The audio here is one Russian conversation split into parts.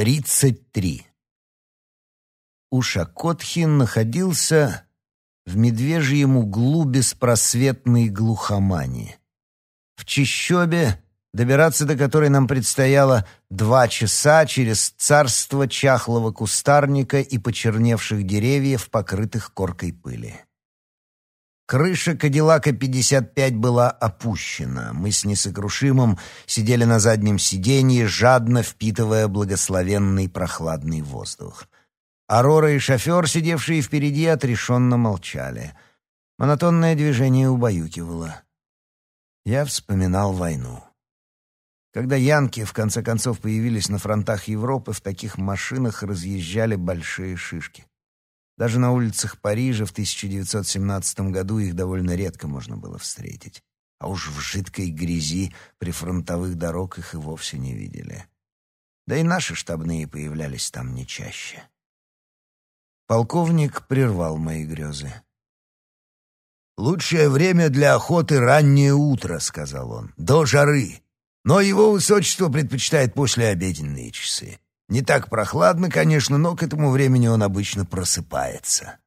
Тридцать три. Ушакотхин находился в медвежьем углу беспросветной глухомани. В чищобе, добираться до которой нам предстояло два часа через царство чахлого кустарника и почерневших деревьев, покрытых коркой пыли. Крыша Кадиллака 55 была опущена. Мы с несокрушимым сидели на заднем сиденье, жадно впитывая благословенный прохладный воздух. Арора и шофер, сидевшие впереди, отрешенно молчали. Монотонное движение убаюкивало. Я вспоминал войну. Когда янки в конце концов появились на фронтах Европы, в таких машинах разъезжали большие шишки. Даже на улицах Парижа в 1917 году их довольно редко можно было встретить. А уж в жидкой грязи при фронтовых дорог их и вовсе не видели. Да и наши штабные появлялись там не чаще. Полковник прервал мои грезы. «Лучшее время для охоты — раннее утро», — сказал он, — «до жары. Но его высочество предпочитает послеобеденные часы. Не так прохладно, конечно, но к этому времени он обычно просыпается.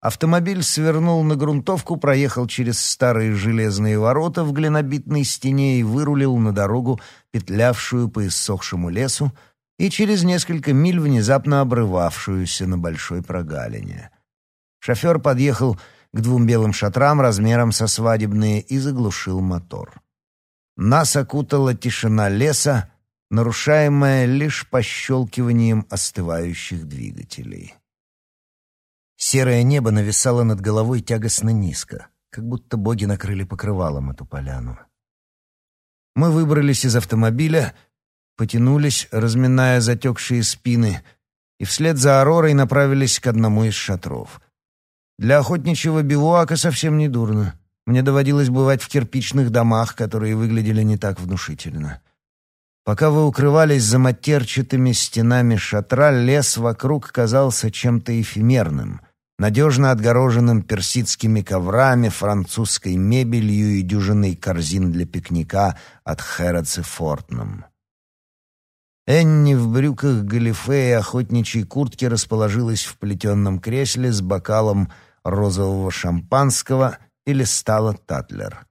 Автомобиль свернул на грунтовку, проехал через старые железные ворота в глинобитной стене и вырулил на дорогу, петлявшую по иссохшему лесу, и через несколько миль внезапно обрывавшуюся на большой прогалине. Шофер подъехал к двум белым шатрам размером со свадебные и заглушил мотор. Нас окутала тишина леса, нарушаемая лишь пощелкиванием остывающих двигателей. Серое небо нависало над головой тягостно низко, как будто боги накрыли покрывалом эту поляну. Мы выбрались из автомобиля, потянулись, разминая затекшие спины, и вслед за Аророй направились к одному из шатров. Для охотничьего бивуака совсем не дурно. Мне доводилось бывать в кирпичных домах, которые выглядели не так внушительно. Пока вы укрывались за матерчатыми стенами шатра, лес вокруг казался чем-то эфемерным, надежно отгороженным персидскими коврами, французской мебелью и дюжиной корзин для пикника от Хэротс Фортном. Энни в брюках галифе и охотничьей куртке расположилась в плетенном кресле с бокалом розового шампанского и листала Татлер.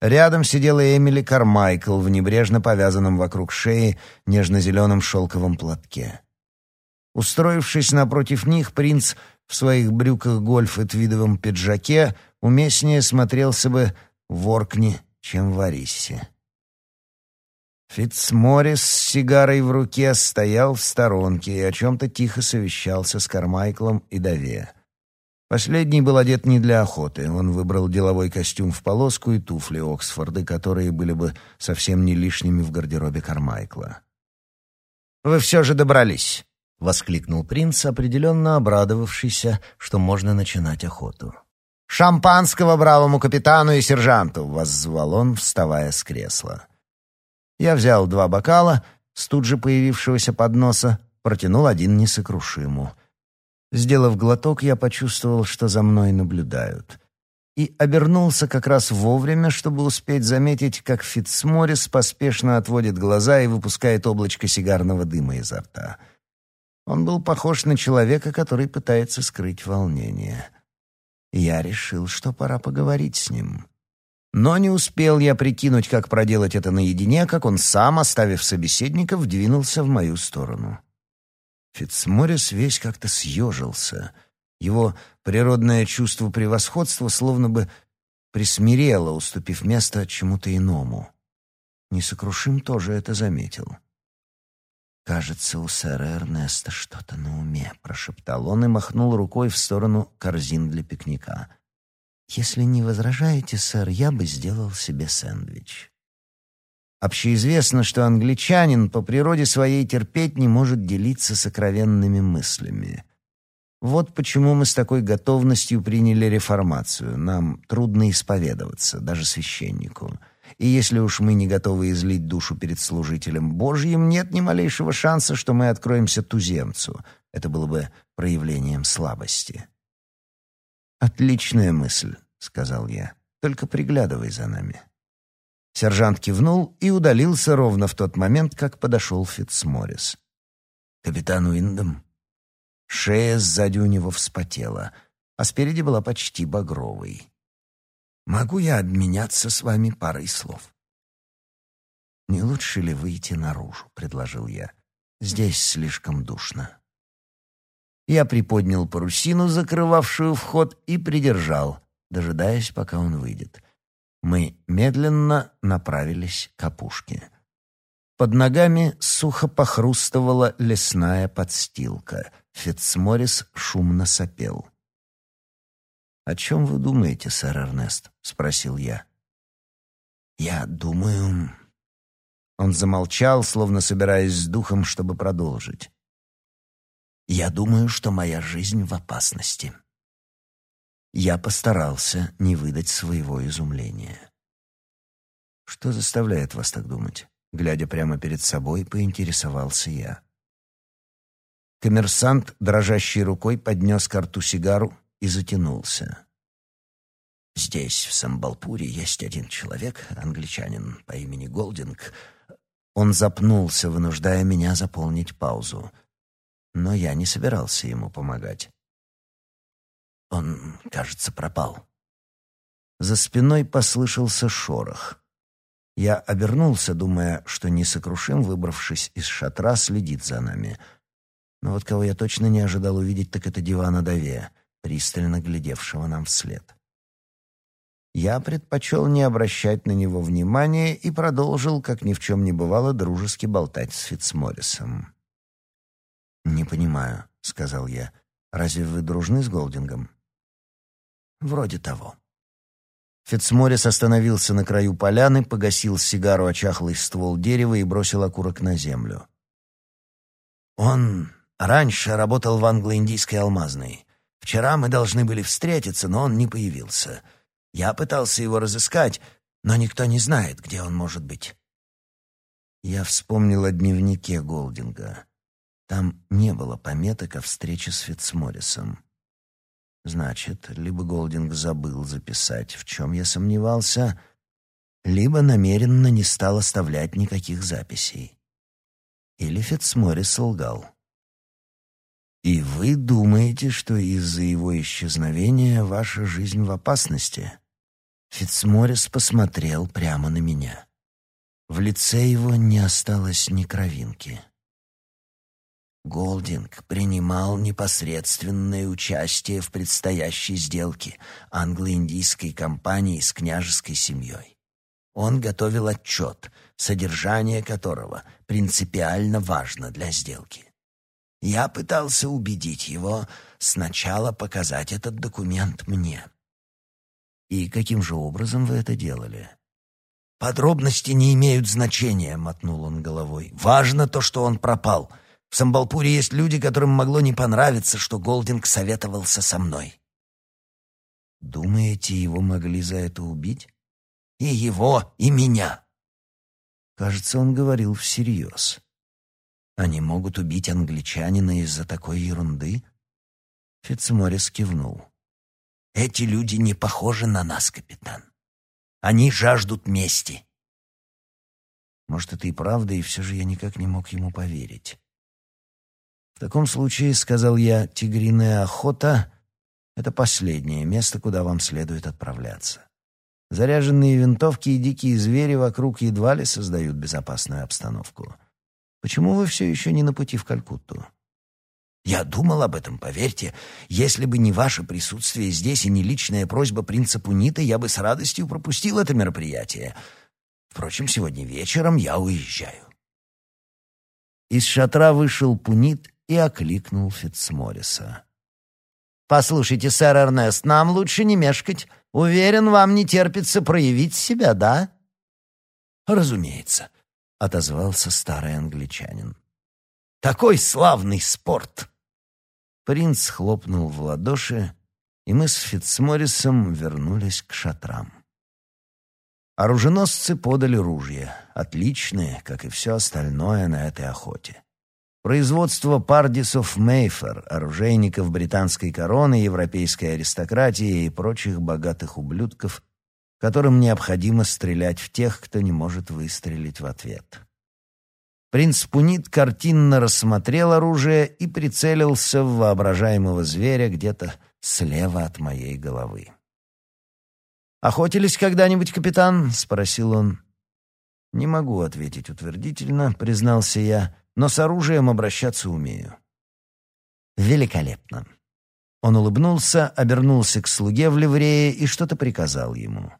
Рядом сидела Эмили Кармайкл в небрежно повязанном вокруг шеи нежно-зеленом шелковом платке. Устроившись напротив них, принц в своих брюках гольф и твидовом пиджаке уместнее смотрелся бы в Оркне, чем в Арисе. Фитцморрис с сигарой в руке стоял в сторонке и о чем-то тихо совещался с Кармайклом и Даве. Последний был одет не для охоты. Он выбрал деловой костюм в полоску и туфли Оксфорды, которые были бы совсем не лишними в гардеробе Кармайкла. «Вы все же добрались!» — воскликнул принц, определенно обрадовавшийся, что можно начинать охоту. «Шампанского бравому капитану и сержанту!» — воззвал он, вставая с кресла. Я взял два бокала с тут же появившегося подноса, протянул один несокрушиму — Сделав глоток, я почувствовал, что за мной наблюдают. И обернулся как раз вовремя, чтобы успеть заметить, как Фитцморрис поспешно отводит глаза и выпускает облачко сигарного дыма изо рта. Он был похож на человека, который пытается скрыть волнение. Я решил, что пора поговорить с ним. Но не успел я прикинуть, как проделать это наедине, как он сам, оставив собеседников, двинулся в мою сторону. Фитцморрис весь как-то съежился. Его природное чувство превосходства словно бы присмирело, уступив место чему-то иному. Несокрушим тоже это заметил. «Кажется, у сэра Эрнеста что-то на уме», — прошептал он и махнул рукой в сторону корзин для пикника. «Если не возражаете, сэр, я бы сделал себе сэндвич». Общеизвестно, что англичанин по природе своей терпеть не может делиться сокровенными мыслями. Вот почему мы с такой готовностью приняли реформацию. Нам трудно исповедоваться, даже священнику. И если уж мы не готовы излить душу перед служителем Божьим, нет ни малейшего шанса, что мы откроемся туземцу. Это было бы проявлением слабости. «Отличная мысль», — сказал я. «Только приглядывай за нами». Сержант кивнул и удалился ровно в тот момент, как подошел Фитцморрис. «Капитан Уиндом?» Шея сзади у него вспотела, а спереди была почти багровой. «Могу я обменяться с вами парой слов?» «Не лучше ли выйти наружу?» — предложил я. «Здесь слишком душно». Я приподнял парусину, закрывавшую вход, и придержал, дожидаясь, пока он выйдет. Мы медленно направились к опушке. Под ногами сухо похрустывала лесная подстилка. Фитцморис шумно сопел. «О чем вы думаете, сэр Эрнест?» — спросил я. «Я думаю...» Он замолчал, словно собираясь с духом, чтобы продолжить. «Я думаю, что моя жизнь в опасности». Я постарался не выдать своего изумления. «Что заставляет вас так думать?» Глядя прямо перед собой, поинтересовался я. Коммерсант, дрожащей рукой, поднес к рту сигару и затянулся. «Здесь, в Самбалпуре, есть один человек, англичанин по имени Голдинг. Он запнулся, вынуждая меня заполнить паузу. Но я не собирался ему помогать. Он, кажется, пропал. За спиной послышался шорох. Я обернулся, думая, что несокрушим, выбравшись из шатра, следит за нами. Но вот кого я точно не ожидал увидеть, так это дивана Даве, пристально глядевшего нам вслед. Я предпочел не обращать на него внимания и продолжил, как ни в чем не бывало, дружески болтать с Фитцморрисом. «Не понимаю», — сказал я. «Разве вы дружны с Голдингом?» «Вроде того». Фицморис остановился на краю поляны, погасил сигару о чахлый ствол дерева и бросил окурок на землю. «Он раньше работал в англо-индийской алмазной. Вчера мы должны были встретиться, но он не появился. Я пытался его разыскать, но никто не знает, где он может быть». Я вспомнил о дневнике Голдинга. Там не было пометок о встрече с Фицморрисом. Значит, либо Голдинг забыл записать, в чем я сомневался, либо намеренно не стал оставлять никаких записей. Или Фитцморрис лгал. «И вы думаете, что из-за его исчезновения ваша жизнь в опасности?» Фитцморрис посмотрел прямо на меня. В лице его не осталось ни кровинки. Голдинг принимал непосредственное участие в предстоящей сделке англо-индийской компании с княжеской семьей. Он готовил отчет, содержание которого принципиально важно для сделки. Я пытался убедить его сначала показать этот документ мне. «И каким же образом вы это делали?» «Подробности не имеют значения», — мотнул он головой. «Важно то, что он пропал». В Самбалпуре есть люди, которым могло не понравиться, что Голдинг советовался со мной. Думаете, его могли за это убить? И его, и меня. Кажется, он говорил всерьез. Они могут убить англичанина из-за такой ерунды? Фитцморис кивнул. Эти люди не похожи на нас, капитан. Они жаждут мести. Может, это и правда, и все же я никак не мог ему поверить. «В таком случае, — сказал я, — тигриная охота — это последнее место, куда вам следует отправляться. Заряженные винтовки и дикие звери вокруг едва ли создают безопасную обстановку. Почему вы все еще не на пути в Калькутту?» «Я думал об этом, поверьте. Если бы не ваше присутствие здесь и не личная просьба принца Пунита, я бы с радостью пропустил это мероприятие. Впрочем, сегодня вечером я уезжаю». Из шатра вышел Пунит и окликнул Фитцморриса. «Послушайте, сэр Эрнест, нам лучше не мешкать. Уверен, вам не терпится проявить себя, да?» «Разумеется», — отозвался старый англичанин. «Такой славный спорт!» Принц хлопнул в ладоши, и мы с Фитцморрисом вернулись к шатрам. Оруженосцы подали ружья, отличные, как и все остальное на этой охоте. Производство пардисов Мейфер, оружейников британской короны, европейской аристократии и прочих богатых ублюдков, которым необходимо стрелять в тех, кто не может выстрелить в ответ. Принц Пунит картинно рассмотрел оружие и прицелился в воображаемого зверя где-то слева от моей головы. «Охотились когда-нибудь, капитан?» — спросил он. «Не могу ответить утвердительно», — признался я, «но с оружием обращаться умею». «Великолепно». Он улыбнулся, обернулся к слуге в ливрее и что-то приказал ему.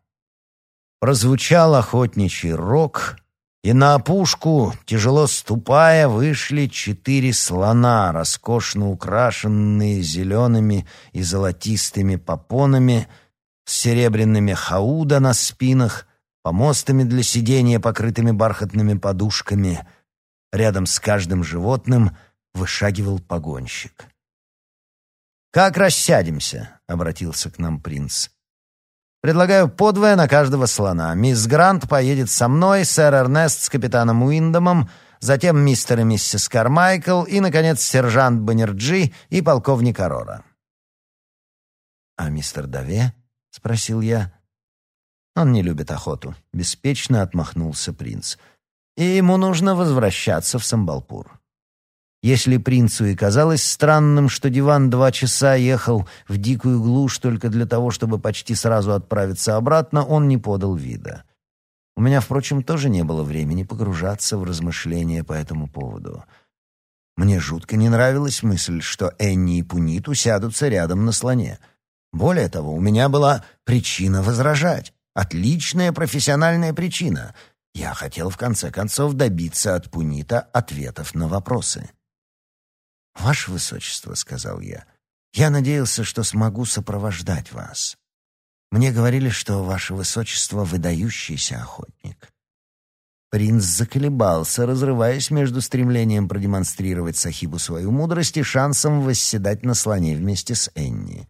Прозвучал охотничий рог, и на опушку, тяжело ступая, вышли четыре слона, роскошно украшенные зелеными и золотистыми попонами, с серебряными хауда на спинах, помостами для сидения, покрытыми бархатными подушками. Рядом с каждым животным вышагивал погонщик. «Как рассядемся?» — обратился к нам принц. Предлагаю подвое на каждого слона. Мисс Грант поедет со мной, сэр Эрнест с капитаном Уиндомом, затем мистер и миссис Кармайкл и, наконец, сержант Баннерджи и полковник Арора. «А мистер Даве?» — спросил я. «Он не любит охоту», — беспечно отмахнулся принц. «И ему нужно возвращаться в Самбалпур». Если принцу и казалось странным, что диван два часа ехал в дикую глушь только для того, чтобы почти сразу отправиться обратно, он не подал вида. У меня, впрочем, тоже не было времени погружаться в размышления по этому поводу. Мне жутко не нравилась мысль, что Энни и Пунит усядутся рядом на слоне. Более того, у меня была причина возражать. Отличная профессиональная причина. Я хотел, в конце концов, добиться от Пунита ответов на вопросы. «Ваше Высочество», — сказал я, — «я надеялся, что смогу сопровождать вас. Мне говорили, что Ваше Высочество — выдающийся охотник». Принц заколебался, разрываясь между стремлением продемонстрировать Сахибу свою мудрость и шансом восседать на слоне вместе с Энни.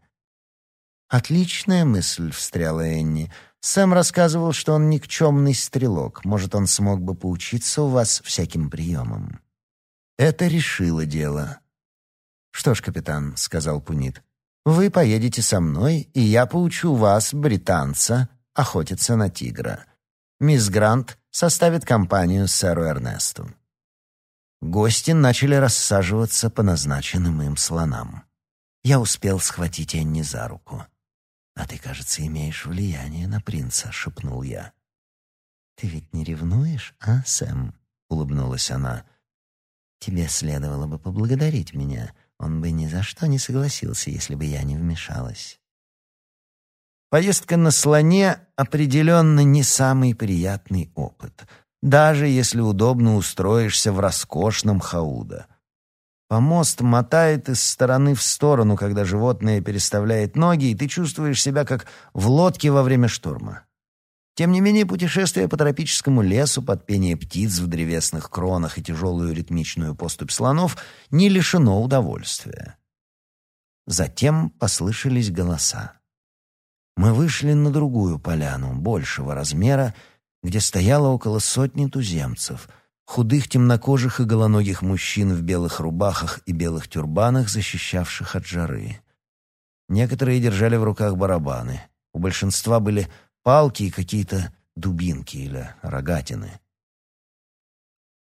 «Отличная мысль», — встряла Энни. «Сэм рассказывал, что он никчемный стрелок. Может, он смог бы поучиться у вас всяким приемам». Это решило дело. «Что ж, капитан», — сказал Пунит, — «вы поедете со мной, и я поучу вас, британца, охотиться на тигра. Мисс Грант составит компанию сэру Эрнесту». Гости начали рассаживаться по назначенным им слонам. Я успел схватить Энни за руку. «А ты, кажется, имеешь влияние на принца», — шепнул я. «Ты ведь не ревнуешь, а, Сэм?» — улыбнулась она. «Тебе следовало бы поблагодарить меня. Он бы ни за что не согласился, если бы я не вмешалась. Поездка на слоне определенно не самый приятный опыт, даже если удобно устроишься в роскошном хауда. Помост мотает из стороны в сторону, когда животное переставляет ноги, и ты чувствуешь себя как в лодке во время шторма. Тем не менее, путешествие по тропическому лесу под пение птиц в древесных кронах и тяжелую ритмичную поступь слонов не лишено удовольствия. Затем послышались голоса. Мы вышли на другую поляну, большего размера, где стояло около сотни туземцев, худых темнокожих и голоногих мужчин в белых рубахах и белых тюрбанах, защищавших от жары. Некоторые держали в руках барабаны. У большинства были палки и какие-то дубинки или рогатины.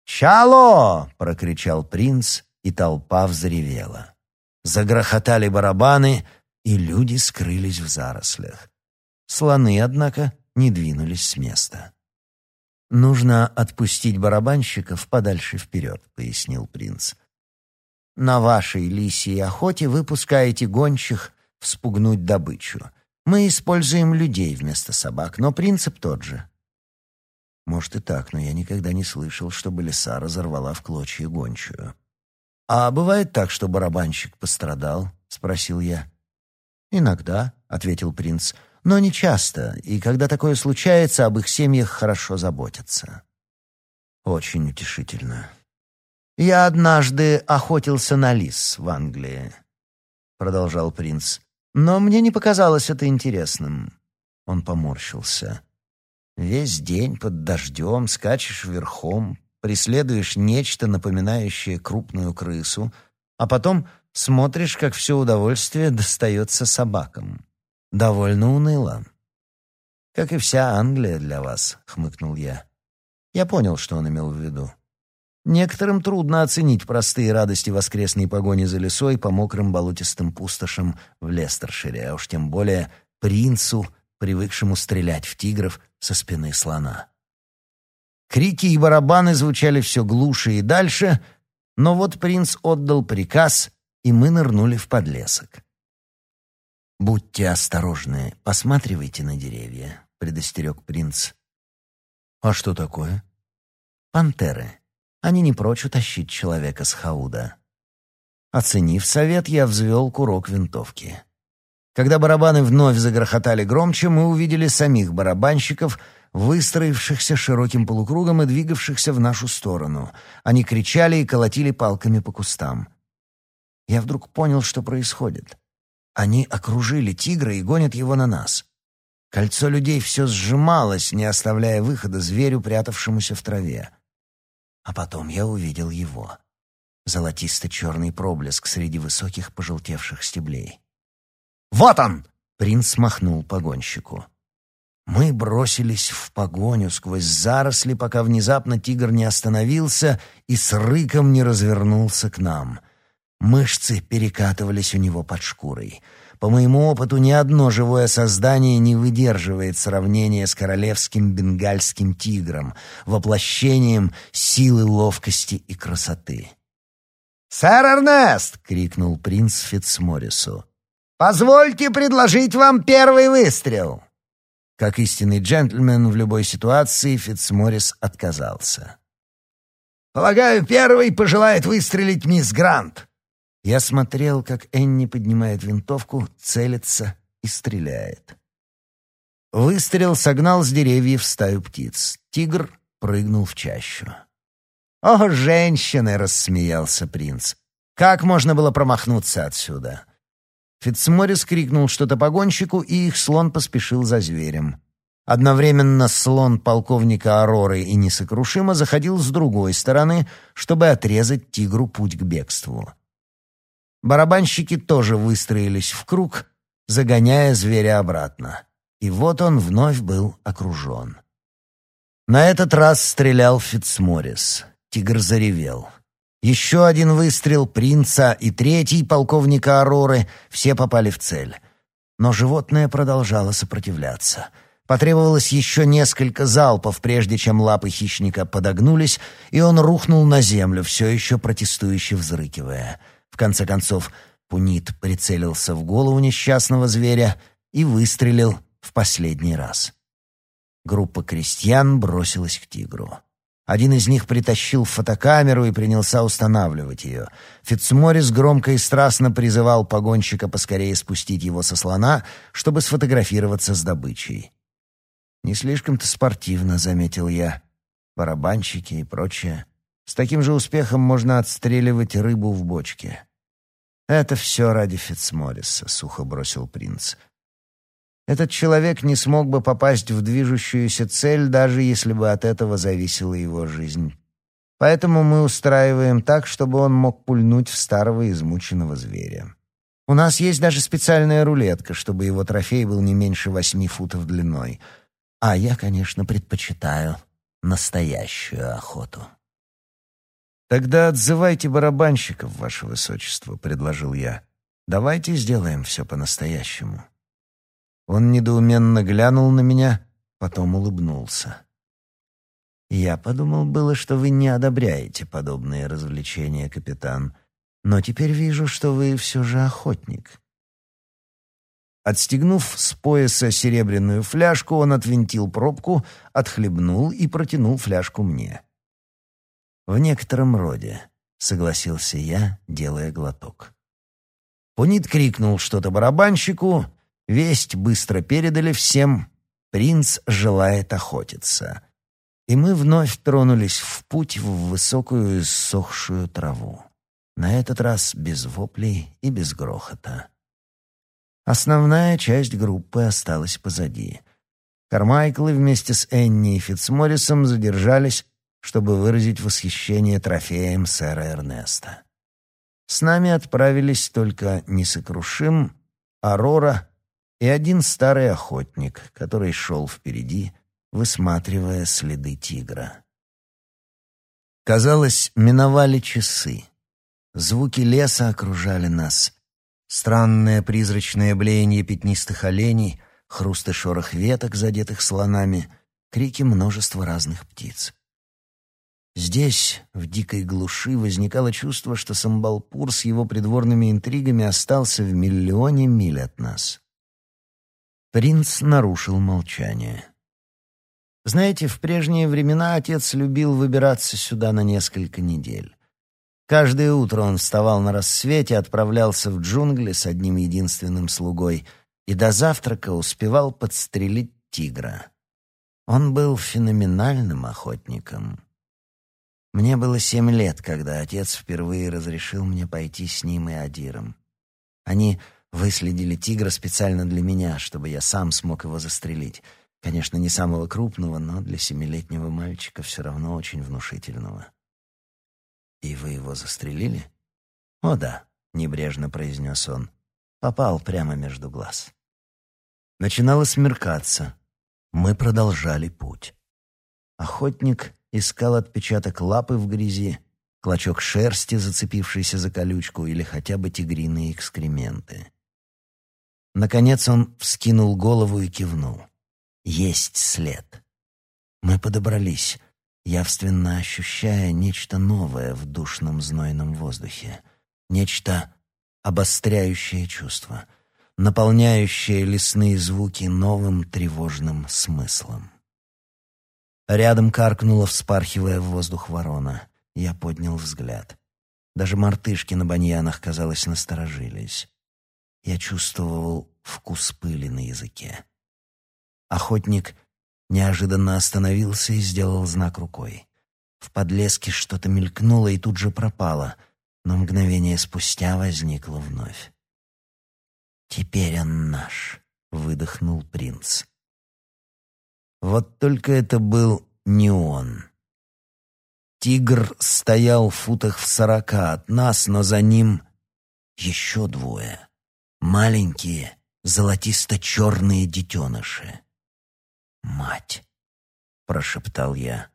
«Чало!» — прокричал принц, и толпа взревела. Загрохотали барабаны, и люди скрылись в зарослях. Слоны, однако, не двинулись с места. «Нужно отпустить барабанщиков подальше вперед», — пояснил принц. «На вашей лисьей охоте вы пускаете гончих вспугнуть добычу. Мы используем людей вместо собак, но принцип тот же. Может и так, но я никогда не слышал, чтобы лиса разорвала в клочья гончую. «А бывает так, что барабанщик пострадал?» — спросил я. «Иногда», — ответил принц, — «но не часто, и когда такое случается, об их семьях хорошо заботятся». «Очень утешительно». «Я однажды охотился на лис в Англии», — продолжал принц. Но мне не показалось это интересным. Он поморщился. Весь день под дождем скачешь верхом, преследуешь нечто, напоминающее крупную крысу, а потом смотришь, как все удовольствие достается собакам. Довольно уныло. «Как и вся Англия для вас», — хмыкнул я. Я понял, что он имел в виду. Некоторым трудно оценить простые радости воскресной погони за лесой по мокрым болотистым пустошам в Лестершире, а уж тем более принцу, привыкшему стрелять в тигров со спины слона. Крики и барабаны звучали все глуше и дальше, но вот принц отдал приказ, и мы нырнули в подлесок. «Будьте осторожны, посматривайте на деревья», — предостерег принц. «А что такое?» «Пантеры. Они не прочь утащить человека с хауда». Оценив совет, я взвел курок винтовки. Когда барабаны вновь загрохотали громче, мы увидели самих барабанщиков — выстроившихся широким полукругом и двигавшихся в нашу сторону. Они кричали и колотили палками по кустам. Я вдруг понял, что происходит. Они окружили тигра и гонят его на нас. Кольцо людей все сжималось, не оставляя выхода зверю, прятавшемуся в траве. А потом я увидел его. Золотисто-черный проблеск среди высоких пожелтевших стеблей. «Вот он!» — принц махнул погонщику. Мы бросились в погоню сквозь заросли, пока внезапно тигр не остановился и с рыком не развернулся к нам. Мышцы перекатывались у него под шкурой. По моему опыту, ни одно живое создание не выдерживает сравнения с королевским бенгальским тигром, воплощением силы, ловкости и красоты. «Сэр Эрнест!» — крикнул принц Фитцморрису. «Позвольте предложить вам первый выстрел!» Как истинный джентльмен в любой ситуации, Фитцморрис отказался. «Полагаю, первый пожелает выстрелить мисс Грант». Я смотрел, как Энни поднимает винтовку, целится и стреляет. Выстрел согнал с деревьев стаю птиц. Тигр прыгнул в чащу. «О, женщины!» — рассмеялся принц. «Как можно было промахнуться отсюда?» Фитцморис крикнул что-то погонщику, и их слон поспешил за зверем. Одновременно слон полковника Ароры и несокрушимо заходил с другой стороны, чтобы отрезать тигру путь к бегству. Барабанщики тоже выстроились в круг, загоняя зверя обратно. И вот он вновь был окружен. На этот раз стрелял Фитцморис. Тигр заревел. Еще один выстрел принца и третий полковника Ароры все попали в цель. Но животное продолжало сопротивляться. Потребовалось еще несколько залпов, прежде чем лапы хищника подогнулись, и он рухнул на землю, все еще протестующе взрыкивая. В конце концов, Пунит прицелился в голову несчастного зверя и выстрелил в последний раз. Группа крестьян бросилась к тигру. Один из них притащил фотокамеру и принялся устанавливать ее. Фицморис громко и страстно призывал погонщика поскорее спустить его со слона, чтобы сфотографироваться с добычей. «Не слишком-то спортивно», — заметил я. «Барабанщики и прочее. С таким же успехом можно отстреливать рыбу в бочке». «Это все ради Фицмориса», — сухо бросил принц. Этот человек не смог бы попасть в движущуюся цель, даже если бы от этого зависела его жизнь. Поэтому мы устраиваем так, чтобы он мог пульнуть в старого измученного зверя. У нас есть даже специальная рулетка, чтобы его трофей был не меньше восьми футов длиной. А я, конечно, предпочитаю настоящую охоту. «Тогда отзывайте барабанщиков, ваше высочество», — предложил я. «Давайте сделаем все по-настоящему». Он недоуменно глянул на меня, потом улыбнулся. «Я подумал было, что вы не одобряете подобные развлечения, капитан, но теперь вижу, что вы все же охотник». Отстегнув с пояса серебряную фляжку, он отвинтил пробку, отхлебнул и протянул фляжку мне. «В некотором роде», — согласился я, делая глоток. Пунит крикнул что-то барабанщику, Весть быстро передали всем. Принц желает охотиться. И мы вновь тронулись в путь в высокую иссохшую траву. На этот раз без воплей и без грохота. Основная часть группы осталась позади. Кармайклы вместе с Энни и Фитцморрисом задержались, чтобы выразить восхищение трофеем сэра Эрнеста. С нами отправились только Несокрушим, Арора и один старый охотник, который шел впереди, высматривая следы тигра. Казалось, миновали часы. Звуки леса окружали нас. Странное призрачное блеяние пятнистых оленей, хруст и шорох веток, задетых слонами, крики множества разных птиц. Здесь, в дикой глуши, возникало чувство, что Самбалпур с его придворными интригами остался в миллионе миль от нас. Принц нарушил молчание. Знаете, в прежние времена отец любил выбираться сюда на несколько недель. Каждое утро он вставал на рассвете, отправлялся в джунгли с одним единственным слугой и до завтрака успевал подстрелить тигра. Он был феноменальным охотником. Мне было семь лет, когда отец впервые разрешил мне пойти с ним и Адиром. Они выследили тигра специально для меня, чтобы я сам смог его застрелить — Конечно, не самого крупного, но для семилетнего мальчика все равно очень внушительного. «И вы его застрелили?» «О да», — небрежно произнес он. Попал прямо между глаз. Начинало смеркаться. Мы продолжали путь. Охотник искал отпечаток лапы в грязи, клочок шерсти, зацепившийся за колючку, или хотя бы тигриные экскременты. Наконец он вскинул голову и кивнул. Есть след. Мы подобрались, явственно ощущая нечто новое в душном знойном воздухе. Нечто обостряющее чувство, наполняющее лесные звуки новым тревожным смыслом. Рядом каркнула, вспархивая в воздух ворона. Я поднял взгляд. Даже мартышки на баньянах, казалось, насторожились. Я чувствовал вкус пыли на языке. Охотник неожиданно остановился и сделал знак рукой. В подлеске что-то мелькнуло и тут же пропало, но мгновение спустя возникло вновь. «Теперь он наш», — выдохнул принц. Вот только это был не он. Тигр стоял в футах в сорока от нас, но за ним еще двое. Маленькие, золотисто-черные детеныши. «Мать!» — прошептал я.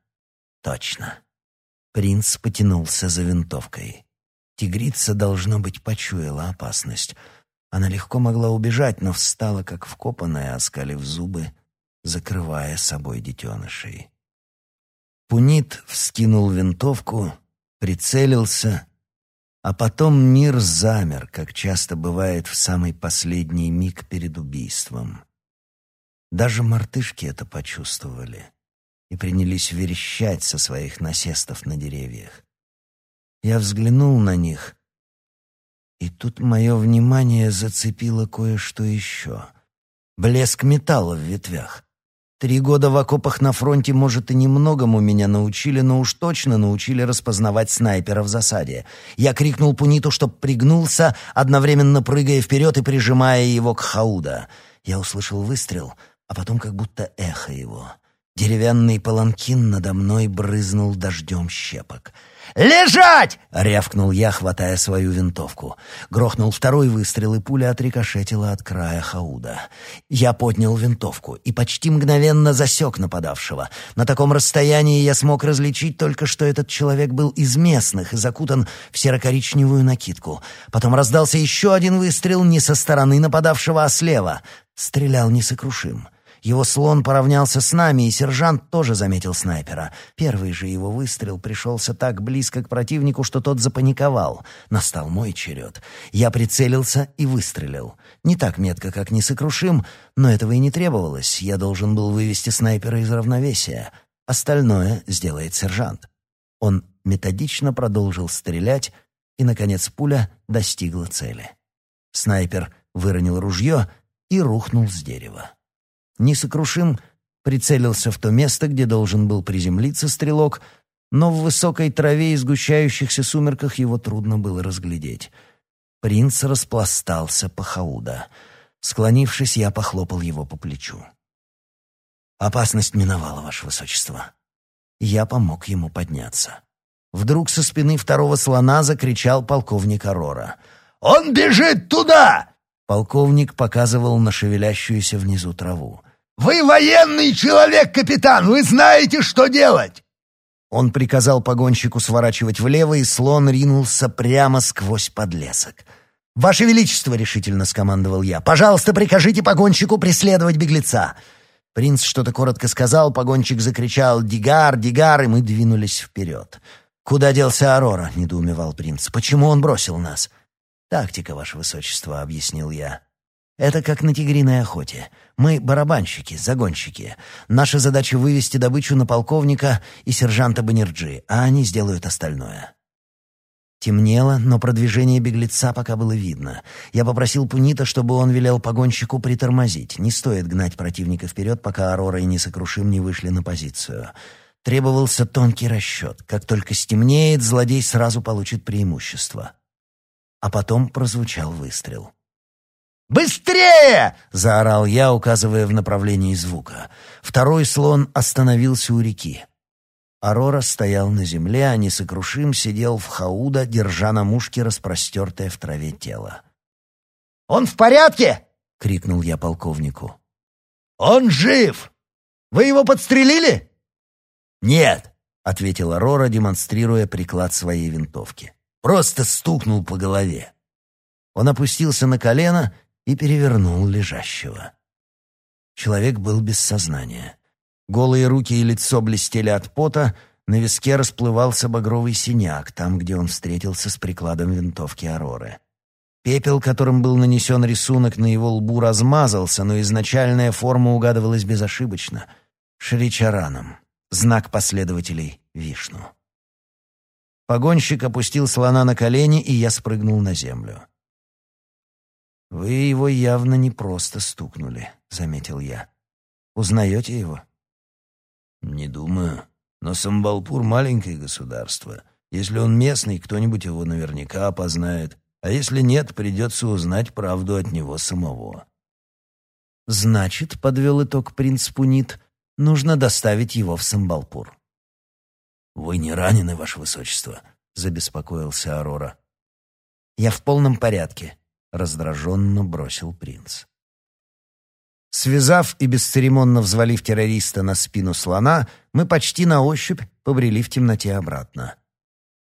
«Точно». Принц потянулся за винтовкой. Тигрица, должно быть, почуяла опасность. Она легко могла убежать, но встала, как вкопанная, оскалив зубы, закрывая собой детенышей. Пунит вскинул винтовку, прицелился, а потом мир замер, как часто бывает в самый последний миг перед убийством. Даже мартышки это почувствовали и принялись верещать со своих насестов на деревьях. Я взглянул на них, и тут мое внимание зацепило кое-что еще. Блеск металла в ветвях. Три года в окопах на фронте, может, и немногому меня научили, но уж точно научили распознавать снайпера в засаде. Я крикнул Пуниту, чтоб пригнулся, одновременно прыгая вперед и прижимая его к Хауда. Я услышал выстрел — а потом как будто эхо его. Деревянный паланкин надо мной брызнул дождем щепок. «Лежать!» — рявкнул я, хватая свою винтовку. Грохнул второй выстрел, и пуля отрикошетила от края хауда. Я поднял винтовку и почти мгновенно засек нападавшего. На таком расстоянии я смог различить только, что этот человек был из местных и закутан в серо-коричневую накидку. Потом раздался еще один выстрел не со стороны нападавшего, а слева. Стрелял несокрушим. Его слон поравнялся с нами, и сержант тоже заметил снайпера. Первый же его выстрел пришелся так близко к противнику, что тот запаниковал. Настал мой черед. Я прицелился и выстрелил. Не так метко, как несокрушим, но этого и не требовалось. Я должен был вывести снайпера из равновесия. Остальное сделает сержант. Он методично продолжил стрелять, и, наконец, пуля достигла цели. Снайпер выронил ружье и рухнул с дерева. Несокрушим прицелился в то место, где должен был приземлиться стрелок, но в высокой траве и сгущающихся сумерках его трудно было разглядеть. Принц распластался по хауда. Склонившись, я похлопал его по плечу. «Опасность миновала, Ваше Высочество». Я помог ему подняться. Вдруг со спины второго слона закричал полковник Арора. «Он бежит туда!» Полковник показывал на шевелящуюся внизу траву. «Вы военный человек, капитан! Вы знаете, что делать!» Он приказал погонщику сворачивать влево, и слон ринулся прямо сквозь подлесок. «Ваше Величество!» — решительно скомандовал я. «Пожалуйста, прикажите погонщику преследовать беглеца!» Принц что-то коротко сказал, погонщик закричал «Дигар! Дигар!» и мы двинулись вперед. «Куда делся Арора?» — недоумевал принц. «Почему он бросил нас?» «Тактика, ваше высочество», — объяснил я. «Это как на тигриной охоте. Мы барабанщики, загонщики. Наша задача — вывести добычу на полковника и сержанта Баннерджи, а они сделают остальное». Темнело, но продвижение беглеца пока было видно. Я попросил Пунита, чтобы он велел погонщику притормозить. Не стоит гнать противника вперед, пока Арора и Несокрушим не вышли на позицию. Требовался тонкий расчет. Как только стемнеет, злодей сразу получит преимущество. А потом прозвучал выстрел. «Быстрее!» — заорал я, указывая в направлении звука. Второй слон остановился у реки. Арора стоял на земле, а несокрушим сидел в хауда, держа на мушке распростертое в траве тело. «Он в порядке?» — крикнул я полковнику. «Он жив! Вы его подстрелили?» «Нет», — ответил Арора, демонстрируя приклад своей винтовки. «Просто стукнул по голове». Он опустился на колено и перевернул лежащего. Человек был без сознания. Голые руки и лицо блестели от пота, на виске расплывался багровый синяк, там, где он встретился с прикладом винтовки Ароры. Пепел, которым был нанесен рисунок на его лбу, размазался, но изначальная форма угадывалась безошибочно — шричараном, знак последователей Вишну. Погонщик опустил слона на колени, и я спрыгнул на землю. «Вы его явно не просто стукнули», — заметил я. «Узнаете его?» «Не думаю. Но Самбалпур — маленькое государство. Если он местный, кто-нибудь его наверняка опознает. А если нет, придется узнать правду от него самого». «Значит», — подвел итог принц Пунит, — «нужно доставить его в Самбалпур». «Вы не ранены, ваше высочество?» — забеспокоился Арора. «Я в полном порядке», — раздраженно бросил принц. Связав и бесцеремонно взвалив террориста на спину слона, мы почти на ощупь побрели в темноте обратно.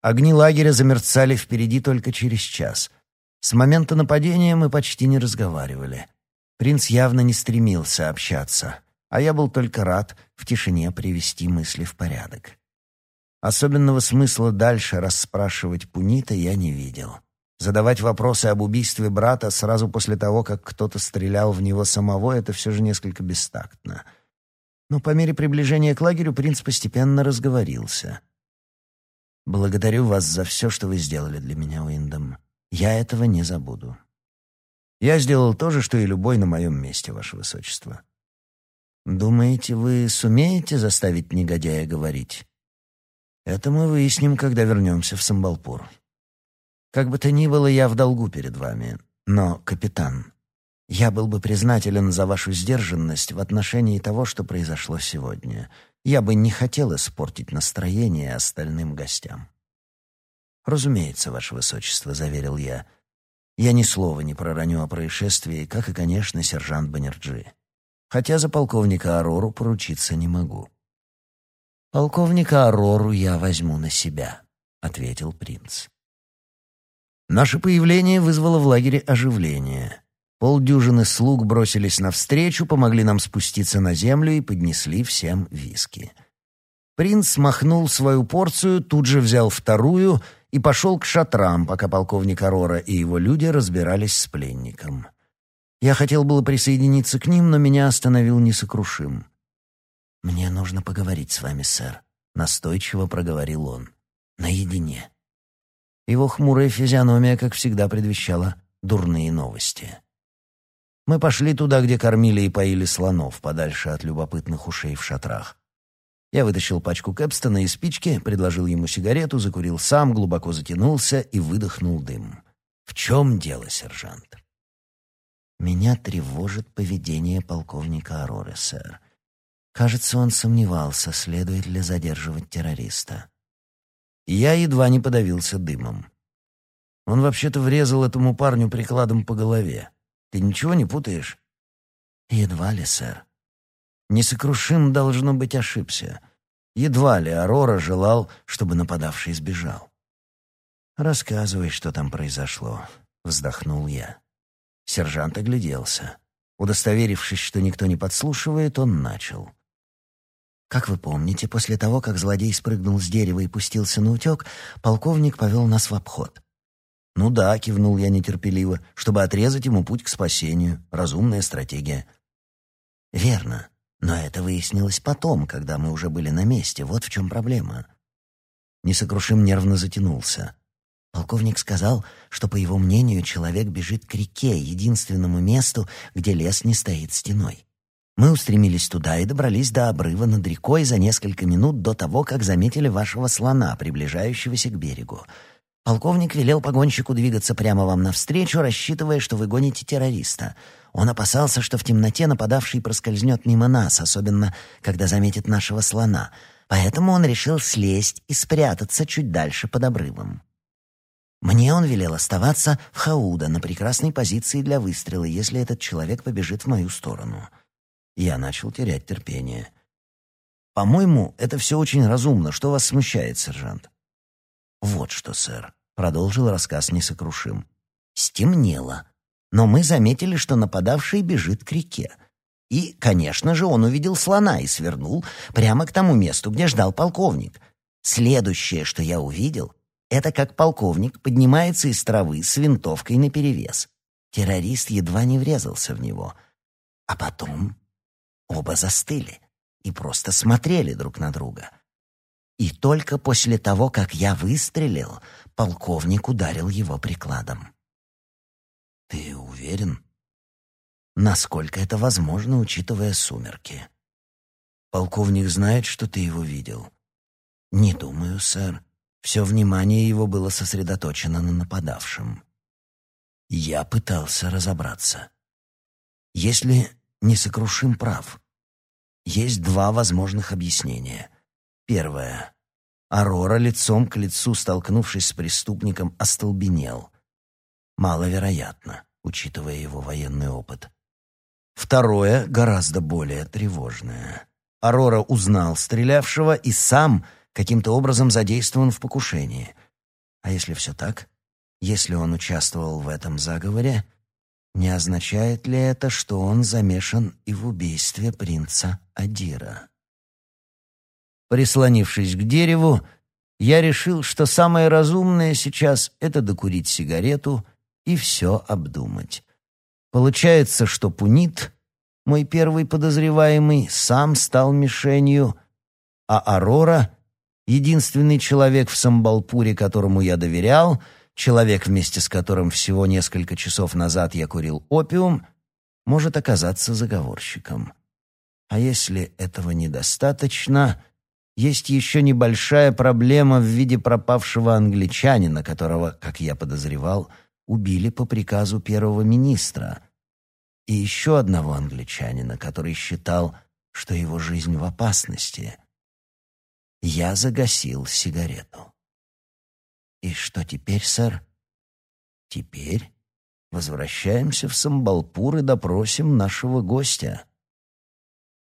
Огни лагеря замерцали впереди только через час. С момента нападения мы почти не разговаривали. Принц явно не стремился общаться, а я был только рад в тишине привести мысли в порядок. Особенного смысла дальше расспрашивать Пунита я не видел. Задавать вопросы об убийстве брата сразу после того, как кто-то стрелял в него самого, это все же несколько бестактно. Но по мере приближения к лагерю принц постепенно разговорился. «Благодарю вас за все, что вы сделали для меня, Уиндом. Я этого не забуду. Я сделал то же, что и любой на моем месте, ваше высочество. Думаете, вы сумеете заставить негодяя говорить? Это мы выясним, когда вернемся в Самбалпур». Как бы то ни было, я в долгу перед вами. Но, капитан, я был бы признателен за вашу сдержанность в отношении того, что произошло сегодня. Я бы не хотел испортить настроение остальным гостям. «Разумеется, ваше высочество», — заверил я. «Я ни слова не пророню о происшествии, как и, конечно, сержант Баннерджи. Хотя за полковника Арору поручиться не могу». «Полковника Арору я возьму на себя», — ответил принц. Наше появление вызвало в лагере оживление. Полдюжины слуг бросились навстречу, помогли нам спуститься на землю и поднесли всем виски. Принц махнул свою порцию, тут же взял вторую и пошел к шатрам, пока полковник Арора и его люди разбирались с пленником. Я хотел было присоединиться к ним, но меня остановил несокрушим. «Мне нужно поговорить с вами, сэр», — настойчиво проговорил он. «Наедине». Его хмурая физиономия, как всегда, предвещала дурные новости. Мы пошли туда, где кормили и поили слонов, подальше от любопытных ушей в шатрах. Я вытащил пачку Кэпстона и спички, предложил ему сигарету, закурил сам, глубоко затянулся и выдохнул дым. «В чем дело, сержант?» «Меня тревожит поведение полковника Ароры, сэр. Кажется, он сомневался, следует ли задерживать террориста я едва не подавился дымом. Он вообще-то врезал этому парню прикладом по голове. Ты ничего не путаешь? Едва ли, сэр. Несокрушим, должно быть, ошибся. Едва ли Арора желал, чтобы нападавший сбежал. «Рассказывай, что там произошло», — вздохнул я. Сержант огляделся. Удостоверившись, что никто не подслушивает, он начал. Как вы помните, после того, как злодей спрыгнул с дерева и пустился на утек, полковник повел нас в обход. «Ну да», — кивнул я нетерпеливо, чтобы отрезать ему путь к спасению. Разумная стратегия. «Верно. Но это выяснилось потом, когда мы уже были на месте. Вот в чем проблема». Несокрушим нервно затянулся. Полковник сказал, что, по его мнению, человек бежит к реке, единственному месту, где лес не стоит стеной. Мы устремились туда и добрались до обрыва над рекой за несколько минут до того, как заметили вашего слона, приближающегося к берегу. Полковник велел погонщику двигаться прямо вам навстречу, рассчитывая, что вы гоните террориста. Он опасался, что в темноте нападавший проскользнет мимо нас, особенно когда заметит нашего слона. Поэтому он решил слезть и спрятаться чуть дальше под обрывом. Мне он велел оставаться в Хауда на прекрасной позиции для выстрела, если этот человек побежит в мою сторону. Я начал терять терпение. «По-моему, это все очень разумно. Что вас смущает, сержант?» «Вот что, сэр», — продолжил рассказ несокрушим. «Стемнело, но мы заметили, что нападавший бежит к реке. И, конечно же, он увидел слона и свернул прямо к тому месту, где ждал полковник. Следующее, что я увидел, это как полковник поднимается из травы с винтовкой наперевес. Террорист едва не врезался в него. А потом Оба застыли и просто смотрели друг на друга. И только после того, как я выстрелил, полковник ударил его прикладом. «Ты уверен?» «Насколько это возможно, учитывая сумерки?» «Полковник знает, что ты его видел?» «Не думаю, сэр. Все внимание его было сосредоточено на нападавшем». Я пытался разобраться. Если несокрушим прав. Есть два возможных объяснения. Первое. Арора, лицом к лицу столкнувшись с преступником, остолбенел. Маловероятно, учитывая его военный опыт. Второе, гораздо более тревожное. Арора узнал стрелявшего и сам каким-то образом задействован в покушении. А если все так? Если он участвовал в этом заговоре, не означает ли это, что он замешан и в убийстве принца Адира? Прислонившись к дереву, я решил, что самое разумное сейчас — это докурить сигарету и все обдумать. Получается, что Пунит, мой первый подозреваемый, сам стал мишенью, а Арора — единственный человек в Самбалпуре, которому я доверял — человек, вместе с которым всего несколько часов назад я курил опиум, может оказаться заговорщиком. А если этого недостаточно, есть еще небольшая проблема в виде пропавшего англичанина, которого, как я подозревал, убили по приказу первого министра, и еще одного англичанина, который считал, что его жизнь в опасности. Я загасил сигарету. И что теперь, сэр? Теперь возвращаемся в Самбалпур и допросим нашего гостя.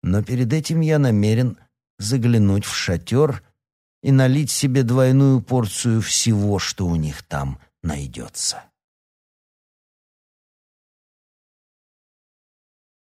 Но перед этим я намерен заглянуть в шатер и налить себе двойную порцию всего, что у них там найдется.